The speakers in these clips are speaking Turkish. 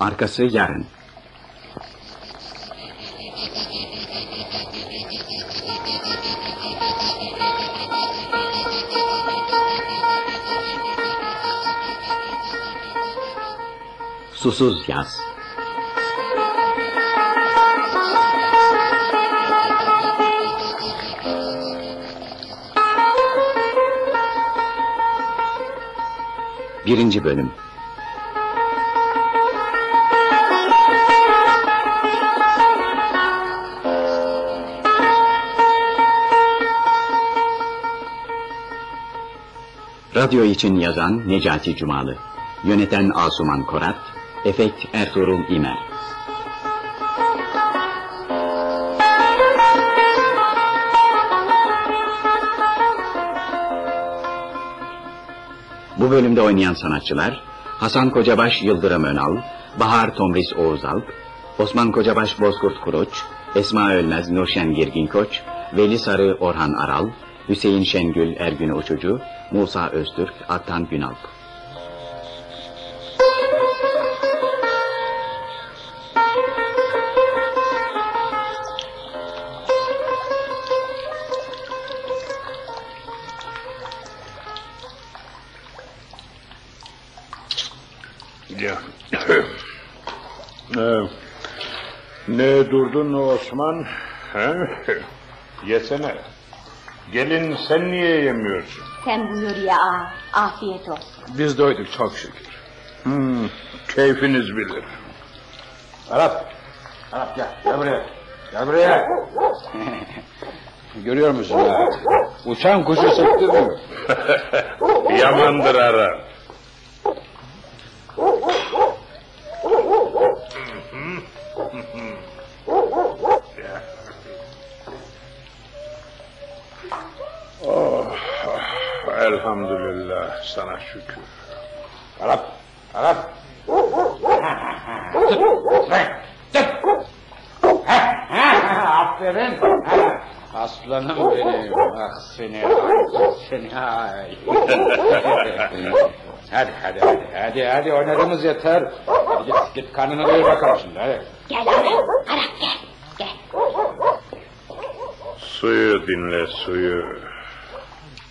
Arkası yarın. Susuz yaz. Birinci bölüm. Radyo için yazan Necati Cumalı, yöneten Asuman Korat, efekt Ertuğrul İmer. Bu bölümde oynayan sanatçılar Hasan Kocabaş Yıldırım Önal, Bahar Tomris Oğuzalp, Osman Kocabaş Bozkurt Kuruç, Esma Ölmez Nurşen Girgin Koç, Veli Sarı Orhan Aral, Hüseyin Şengül Ergün Uçucu, Musa Öztürk Aktan Günalp. Ya. Ee, ne durdun Osman? Yesene. Gelin sen niye yemiyorsun? Sen buyur ya ağa. Afiyet olsun. Biz doyduk çok şükür. Hmm, keyfiniz bilir. Arap. Arap gel. Gel buraya. Gel buraya. Görüyor musun ha? Uçan kuşu sıktı mı? Yamandır ara. Elhamdülillah sana şükür. Arap. Arap. Aferin. Aslanım benim. Ah seni. Seni ay. hadi hadi hadi. Hadi hadi oynadığımız yeter. Hadi git, git karnını doyur bakalım şimdi. Hadi. Gel Arap. Arap gel. Gel. Suyu dinle suyu.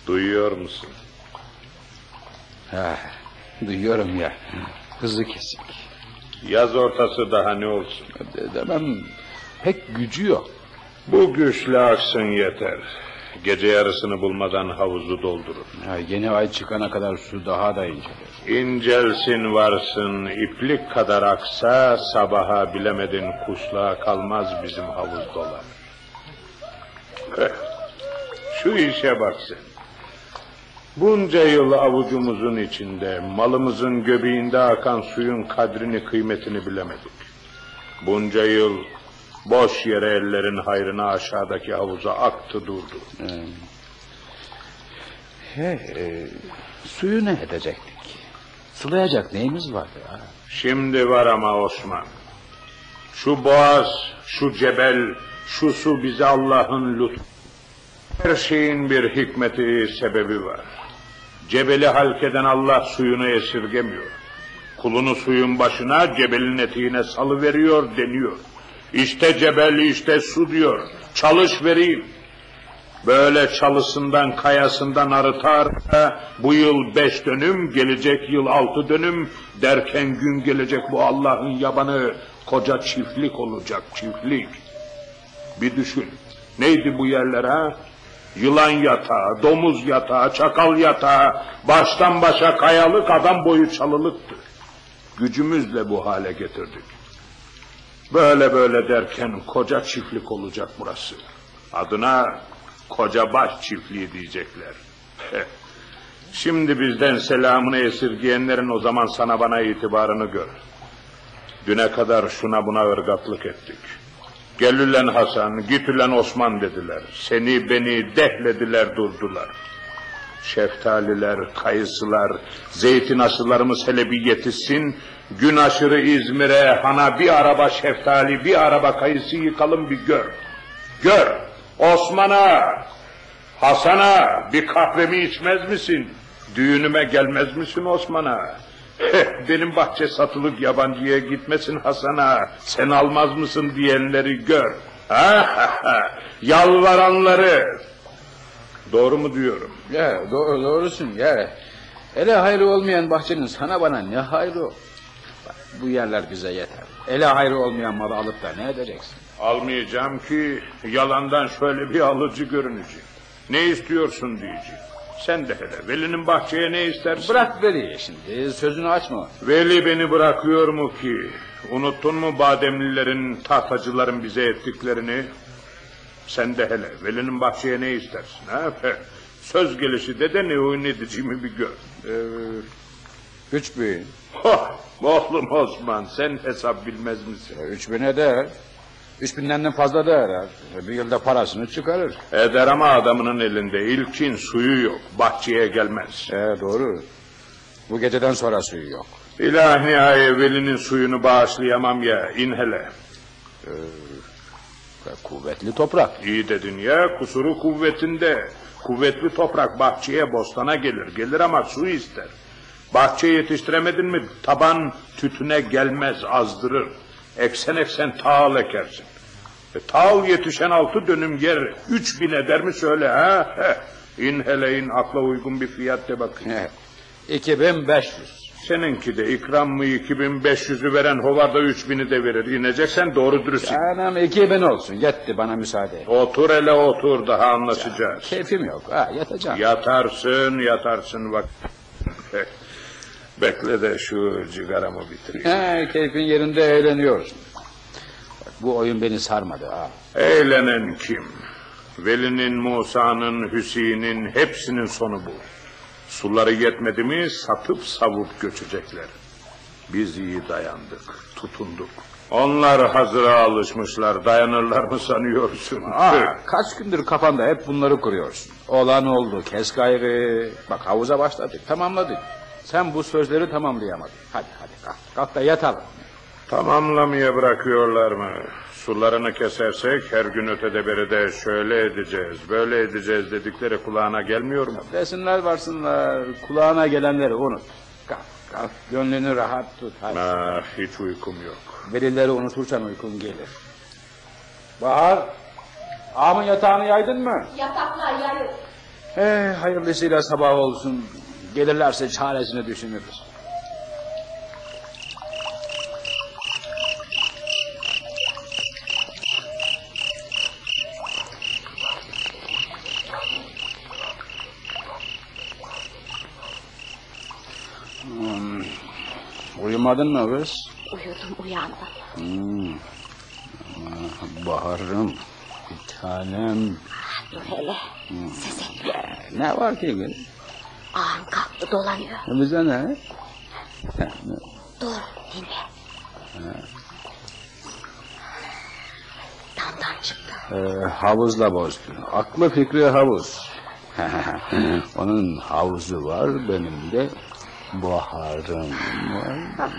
Duyuyor musun? Ha, duyuyorum ya. Hızı kesik. Yaz ortası daha ne olsun? De- Demem pek gücü yok. Bu güçle aksın yeter. Gece yarısını bulmadan havuzu doldurur. Ha, yeni ay çıkana kadar su daha da incelir. İncelsin varsın, iplik kadar aksa, sabaha bilemedin kuşluğa kalmaz bizim havuz dolar. Şu işe bak sen. Bunca yıl avucumuzun içinde, malımızın göbeğinde akan suyun kadrini kıymetini bilemedik. Bunca yıl boş yere ellerin hayrına aşağıdaki havuza aktı durdu. He, e, suyu ne edecektik? Sılayacak neyimiz var ya? Şimdi var ama Osman. Şu boğaz, şu cebel, şu su bize Allah'ın lütfu. Her şeyin bir hikmeti, sebebi var. Cebeli halkeden Allah suyunu esirgemiyor. Kulunu suyun başına, cebelin eteğine salı veriyor deniyor. İşte cebel, işte su diyor. Çalış vereyim. Böyle çalısından kayasından arıtar bu yıl beş dönüm gelecek yıl altı dönüm derken gün gelecek bu Allah'ın yabanı koca çiftlik olacak çiftlik. Bir düşün neydi bu yerler ha? Yılan yatağı, domuz yatağı, çakal yatağı, baştan başa kayalık adam boyu çalılıktı. Gücümüzle bu hale getirdik. Böyle böyle derken koca çiftlik olacak burası. Adına koca baş çiftliği diyecekler. Şimdi bizden selamını esirgeyenlerin o zaman sana bana itibarını gör. Düne kadar şuna buna ırgatlık ettik. Gel ülen Hasan, git ülen Osman dediler. Seni beni dehlediler durdular. Şeftaliler, kayısılar, zeytin aşılarımız hele bir yetişsin. Gün aşırı İzmir'e hana bir araba şeftali, bir araba kayısı yıkalım bir gör. Gör, Osman'a, Hasan'a bir kahvemi içmez misin? Düğünüme gelmez misin Osman'a? Benim bahçe satılık yabancıya gitmesin Hasan'a. Sen almaz mısın diyenleri gör. Yalvaranları. Doğru mu diyorum? Ya doğru, doğrusun ya. Ele hayrı olmayan bahçenin sana bana ne hayrı? Bak, bu yerler bize yeter. Ele hayrı olmayan malı alıp da ne edeceksin? Almayacağım ki yalandan şöyle bir alıcı görünecek. Ne istiyorsun diyecek. Sen de hele Veli'nin bahçeye ne istersin? Bırak Veli'yi şimdi sözünü açma. Veli beni bırakıyor mu ki? Unuttun mu bademlilerin, tahtacıların bize ettiklerini? Sen de hele Veli'nin bahçeye ne istersin? Ha? Söz gelişi de de ne oyun edeceğimi bir gör. Ee, üç bin. Hah, oğlum Osman sen hesap bilmez misin? Üç bin eder. Üç binden de fazla da eder. E, Bir yılda parasını çıkarır. Eder ama adamının elinde ilkin suyu yok. Bahçeye gelmez. E, doğru. Bu geceden sonra suyu yok. İlahi Veli'nin suyunu bağışlayamam ya. in hele. E, Kuvvetli toprak. İyi dedin ya kusuru kuvvetinde. Kuvvetli toprak bahçeye bostana gelir. Gelir ama su ister. Bahçe yetiştiremedin mi taban tütüne gelmez azdırır. Eksen eksen tağıl ekersin. E, tağıl yetişen altı dönüm yer. Üç bin eder mi söyle ha? Heh. İn hele in akla uygun bir fiyat de bakayım. E, 2500. Seninki de ikram mı 2500'ü veren hovarda 3000'i de verir. İneceksen doğru dürüst in. Canım 2000 olsun. Yetti bana müsaade. Otur hele otur daha anlaşacağız. Keyfim yok. Ha, yatacağım. Yatarsın yatarsın bak. Bekle de şu cigaramı bitireyim. He, keyfin yerinde eğleniyorsun. Bak, bu oyun beni sarmadı ha. Eğlenen kim? Veli'nin, Musa'nın, Hüseyin'in hepsinin sonu bu. Suları yetmedi mi satıp savup göçecekler. Biz iyi dayandık, tutunduk. Onlar hazıra alışmışlar, dayanırlar mı sanıyorsun? Aa, kaç gündür kafanda hep bunları kuruyorsun. Olan oldu, kes gayrı. Bak havuza başladık, tamamladık. Sen bu sözleri tamamlayamadın. Hadi hadi kalk, kalk da yatalım. Tamamlamaya bırakıyorlar mı? Sularını kesersek her gün ötede beride şöyle edeceğiz, böyle edeceğiz dedikleri kulağına gelmiyor mu? Desinler varsınlar, kulağına gelenleri unut. Kalk, kalk, gönlünü rahat tut. Hadi. Ah, hiç uykum yok. Velileri unutursan uykun gelir. Bahar, ağamın yatağını yaydın mı? Yataklar yayıl. Eh, hayırlısıyla sabah olsun. Gelirlerse çaresini düşünürüz. Hmm, Uyumadın mı kız? Uyudum uyandım. Hmm. Ah, Baharım, bir tanem. Dur hele. Ses etme. Ne var ki kız? Ağam dolanıyor. Bize ne? Dur dinle. Damdan çıktı. Ee, havuzla bozdu. Aklı fikri havuz. Onun havuzu var, benim de baharım var.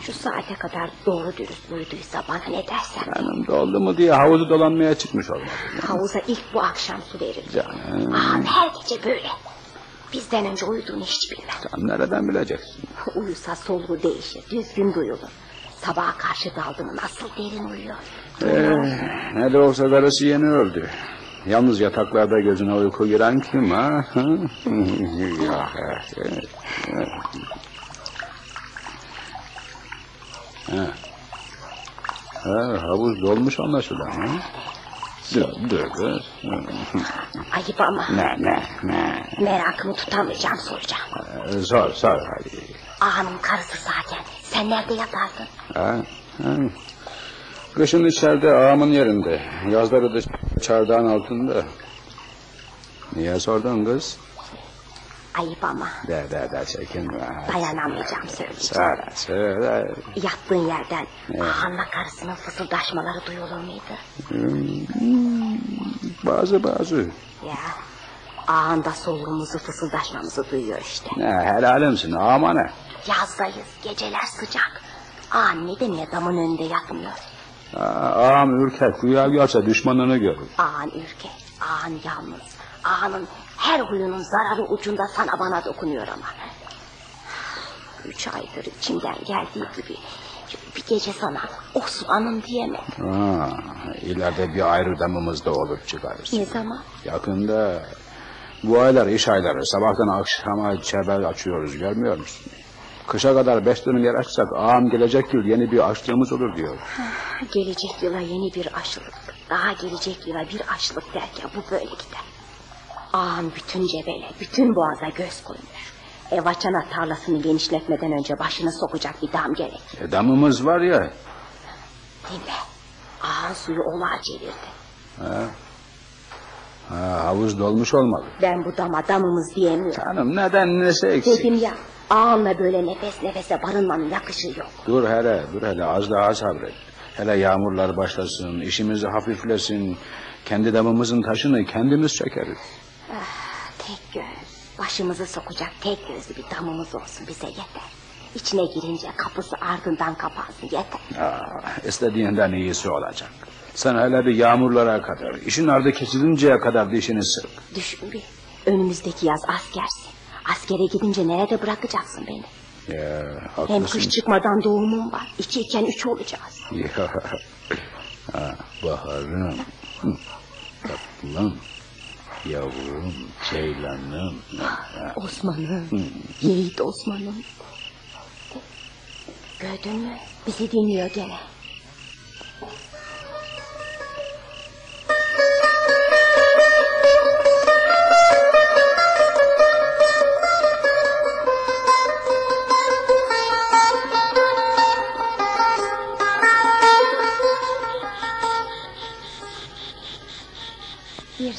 Şu saate kadar doğru dürüst uyuduysa bana ne dersen. Canım doldu mu diye havuzu dolanmaya çıkmış olmadı. Havuza ilk bu akşam su verir. Canım, Ağam her gece böyle. Bizden önce uyuduğunu hiç bilmem. sen nereden bileceksin? Uyusa soluğu değişir, düzgün duyulur. Sabaha karşı daldı mı nasıl derin uyuyor. Ee, ne de olsa karısı yeni öldü. Yalnız yataklarda gözüne uyku giren kim ha? Ha. Ha, havuz dolmuş anlaşılan. Ha? Dur, dur kız. Ayıp ama Ne, ne, ne. merakımı tutamayacağım soracağım. Ee, Sor, sor hadi. Ağamın karısı zaten. Sen nerede yatarsın? Ha, ha. Kışın içeride ağamın yerinde. Yazları da çardağın altında. Niye sordun kız? Ayıp ama De de de çekinme. dayanamayacağım söyleyeceğim. Söyle söyle. Yattığın yerden ağanla karısının fısıldaşmaları duyulur muydu? Hmm, Bazı bazı. Ya ağan da soluğumuzu fısıldaşmamızı duyuyor işte. Ne helalimsin ağama ne? Yazdayız geceler sıcak. Ağan neden ya damın önünde yatmıyor? Ağam ürkek rüya görse düşmanını görür. Ağan ürkek, ağan yalnız. Ağanın her huyunun zararı ucunda sana bana dokunuyor ama. üç aydır içimden geldiği gibi bir gece sana Osman'ım diyemem. Aa, ileride bir ayrı damımız da olur çıkarız. Ne zaman? Yakında bu aylar iş ayları. Sabahtan akşama çeber açıyoruz görmüyor musun? Kışa kadar beş dönüm yer açsak ağam gelecek yıl yeni bir açlığımız olur diyor. Gelecek yıla yeni bir aşılık. Daha gelecek yıla bir aşılık derken bu böyle gider. Ağam bütün cebele, bütün boğaza göz koymuş. Ev açana tarlasını genişletmeden önce başını sokacak bir dam gerek. E, damımız var ya. Dinle. Ağam suyu olağa çevirdi. Ha? Ha, havuz dolmuş olmalı. Ben bu dama damımız diyemiyorum. Canım neden nesi eksik? Dedim ya ağamla böyle nefes nefese barınmanın yakışığı yok. Dur hele dur hele az daha sabret. Hele yağmurlar başlasın işimizi hafiflesin. Kendi damımızın taşını kendimiz çekeriz. Ah, tek göz. Başımızı sokacak tek gözlü bir damımız olsun bize yeter. İçine girince kapısı ardından kapansın yeter. Aa, istediğinden iyisi olacak. Sen hele bir yağmurlara kadar, işin ardı kesilinceye kadar dişini sık. Düşün bir. Önümüzdeki yaz askersin. Askere gidince nerede bırakacaksın beni? Ya, Hem kış çıkmadan doğumum var. İki iken üç olacağız. Ya, ha, baharım, hı, tatlım, yavrum, ceylanım. Osman'ım. Yiğit Osman'ım. Gördün mü? Bizi dinliyor gene.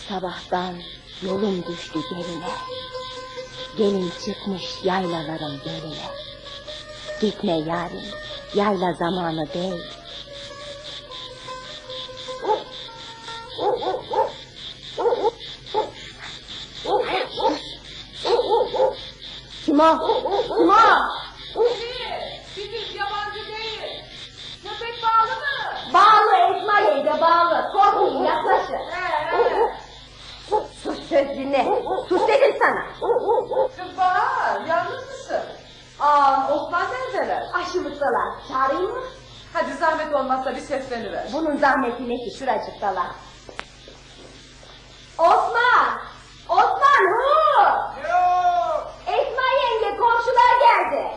Sabahtan yolum düştü geline. Gelin çıkmış yaylaların beline. Gitme yarim, yayla zamanı değil. Kim o? Kim o? Yabancı değil. Köpek bağlı mı? Bağlı Esma yenge bağlı. Korkmayın yaklaşın. Sus söz dinle. Sus dedim sana. Kız Bahar, yalnız mısın? Aa, Osman benzeler. Aşımızdalar. Çağırayım mı? Hadi zahmet olmazsa bir sesleniver. Bunun zahmeti ne ki şuracıktalar. Osman! Osman hu! Yok. Esma yenge komşular geldi.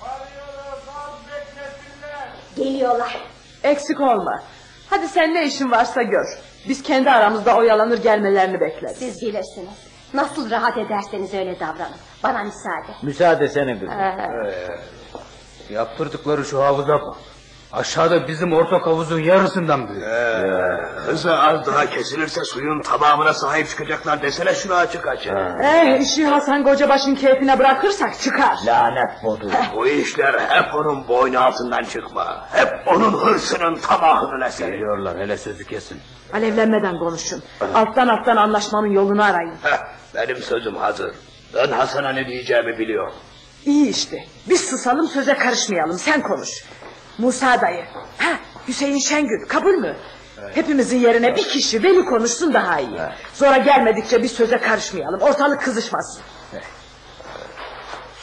Varıyorlar beklesinler. Geliyorlar. Eksik olma. Hadi sen ne işin varsa gör. Biz kendi aramızda oyalanır gelmelerini bekleriz. Siz bilirsiniz. Nasıl rahat ederseniz öyle davranın. Bana müsaade. Müsaade senin kızım. Ee, Yaptırdıkları şu havuza bak. Aşağıda bizim ortak havuzun yarısından büyük. Hızı az daha kesilirse suyun tamamına sahip çıkacaklar desene şunu açık açık. Eh işi Hasan Kocabaş'ın keyfine bırakırsak çıkar. Lanet modu. Bu işler hep onun boynu altından çıkma. Hep onun hırsının tamahının eseri. Geliyorlar hele sözü kesin. Alevlenmeden konuşun. Alttan alttan anlaşmanın yolunu arayın. Heh, benim sözüm hazır. Ben Hasan'a ne diyeceğimi biliyorum. İyi işte. Biz susalım söze karışmayalım. Sen konuş. Musa dayı. Ha, Hüseyin Şengül kabul mü? Hepimizin yerine bir kişi Veli konuşsun daha iyi. Sonra gelmedikçe biz söze karışmayalım. Ortalık kızışmasın.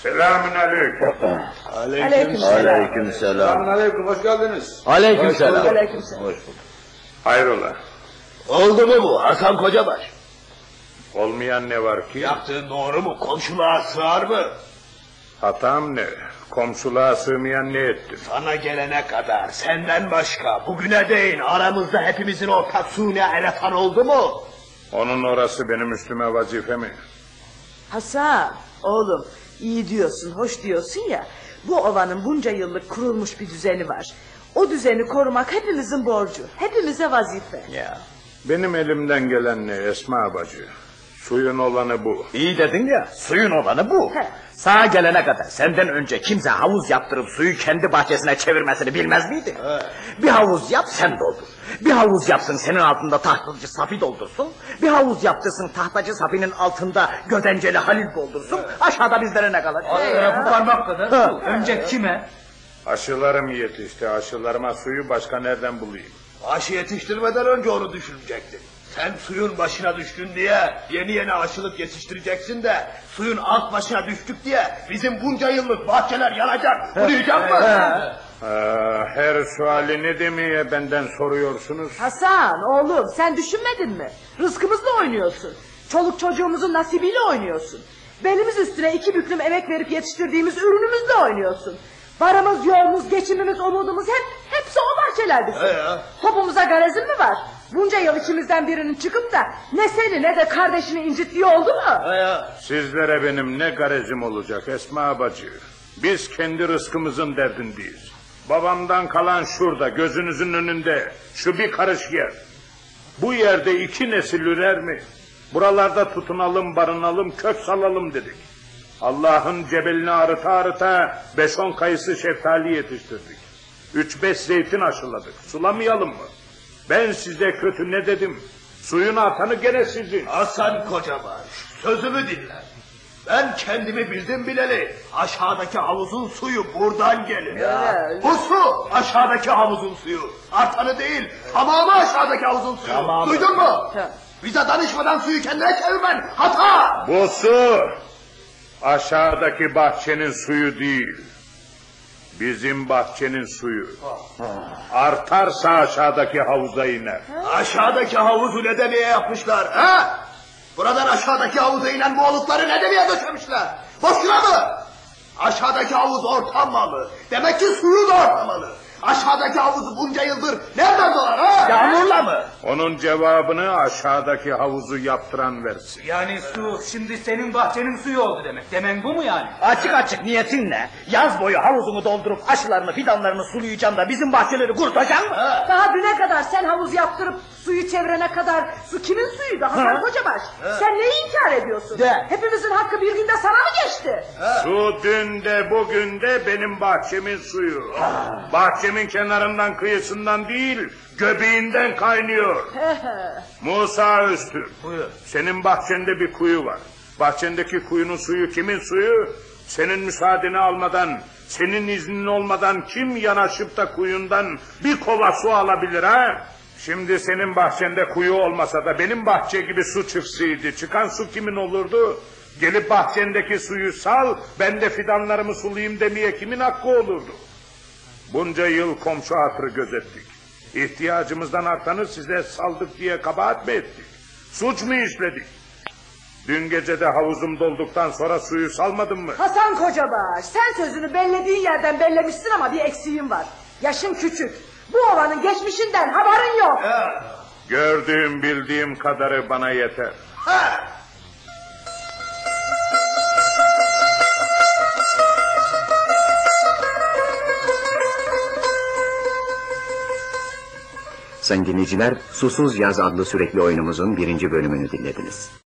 Selamün aleyküm. Aleykümselam. Aleyküm selam. Aleyküm hoş geldiniz. Aleyküm selam. Aleykümselam. Hayrola? Oldu mu bu Hasan Kocabaş? Olmayan ne var ki? Yaptığın doğru mu? Komşuluğa sığar mı? Hatam ne? Komşuluğa sığmayan ne ettim? Sana gelene kadar senden başka bugüne değin aramızda hepimizin ortak suni elefan oldu mu? Onun orası benim üstüme vazife mi? Hasan oğlum iyi diyorsun hoş diyorsun ya. Bu ovanın bunca yıllık kurulmuş bir düzeni var. O düzeni korumak hepimizin borcu. Hepimize vazife. Ya. Benim elimden gelen ne Esma bacı? Suyun olanı bu. İyi dedin ya suyun olanı bu. He. Sağa gelene kadar senden önce kimse havuz yaptırıp suyu kendi bahçesine çevirmesini bilmez miydi? Bir havuz yap sen doldur. Bir havuz yapsın senin altında tahtacı Safi doldursun. Bir havuz yaptırsın tahtacı Safi'nin altında gödenceli Halil doldursun. Aşağıda bizlere ne kalacak? Bu parmak kadar su. Önce kime? Aşılarım yetişti. Aşılarıma suyu başka nereden bulayım? Aşı yetiştirmeden önce onu düşünecektin. Sen suyun başına düştün diye yeni yeni aşılık yetiştireceksin de suyun alt başına düştük diye bizim bunca yıllık bahçeler yanacak. Kuruyacak mı? Ee, her suali ne demeye benden soruyorsunuz? Hasan oğlum sen düşünmedin mi? Rızkımızla oynuyorsun. Çoluk çocuğumuzun nasibiyle oynuyorsun. Belimiz üstüne iki büklüm emek verip yetiştirdiğimiz ürünümüzle oynuyorsun. Varımız, yoğumuz, geçimimiz, umudumuz hep hepsi o bahçelerde. Topumuza garezin mi var? Bunca yıl ikimizden birinin çıkıp da ne seni ne de kardeşini incittiği oldu mu? Sizlere benim ne garezim olacak Esma bacı. Biz kendi rızkımızın derdindeyiz. Babamdan kalan şurada gözünüzün önünde şu bir karış yer. Bu yerde iki nesil ürer mi? Buralarda tutunalım, barınalım, kök salalım dedik. Allah'ın cebelini arıta arıta beş on kayısı şeftali yetiştirdik. Üç beş zeytin aşıladık. Sulamayalım mı? Ben size kötü ne dedim? Suyun atanı gene sizin. Hasan Kocabaş sözümü dinle. Ben kendimi bildim bileli. Aşağıdaki havuzun suyu buradan gelir. Öyle. Bu su aşağıdaki havuzun suyu. Artanı değil tamamı aşağıdaki havuzun suyu. Duydun mu? Tamam. Bize danışmadan suyu kendine çevirmen hata. Bu su aşağıdaki bahçenin suyu değil. Bizim bahçenin suyu. Artarsa aşağıdaki havuza iner. Aşağıdaki havuzu ne demeye yapmışlar ha? Buradan aşağıdaki havuza inen bu olukları ne demeye döşemişler? Boşuna mı? Aşağıdaki havuz ortamalı. Demek ki suyu da ortamalı. Aşağıdaki havuzu bunca yıldır nereden dolar ha? Yağmurla mı? Onun cevabını aşağıdaki havuzu yaptıran versin. Yani su şimdi senin bahçenin suyu oldu demek. Demen bu mu yani? Açık açık niyetin ne? Yaz boyu havuzunu doldurup aşılarını fidanlarını sulayacaksın da bizim bahçeleri kurtacaksın mı? Daha düne kadar sen havuz yaptırıp suyu çevirene kadar su kimin suyuydu Hasan Kocabaş? Sen neyi inkar ediyorsun? De. Hepimizin hakkı bir günde sana mı geçti? Su dün de bugün de benim bahçemin suyu. Bahçemin kenarından kıyısından değil göbeğinden kaynıyor. Musa Öztürk. Senin bahçende bir kuyu var. Bahçendeki kuyunun suyu kimin suyu? Senin müsaadeni almadan, senin iznin olmadan kim yanaşıp da kuyundan bir kova su alabilir ha? Şimdi senin bahçende kuyu olmasa da benim bahçe gibi su çıksaydı çıkan su kimin olurdu? Gelip bahçendeki suyu sal ben de fidanlarımı sulayayım demeye kimin hakkı olurdu? Bunca yıl komşu hatırı gözettik. İhtiyacımızdan artanı size saldık diye kabahat mı ettik? Suç mu işledik? Dün gece de havuzum dolduktan sonra suyu salmadın mı? Hasan Kocabaş sen sözünü bellediğin yerden bellemişsin ama bir eksiğin var. Yaşın küçük. Bu ovanın geçmişinden haberin yok. Gördüğüm bildiğim kadarı bana yeter. Ha? Sayın dinleyiciler, Susuz Yaz adlı sürekli oyunumuzun birinci bölümünü dinlediniz.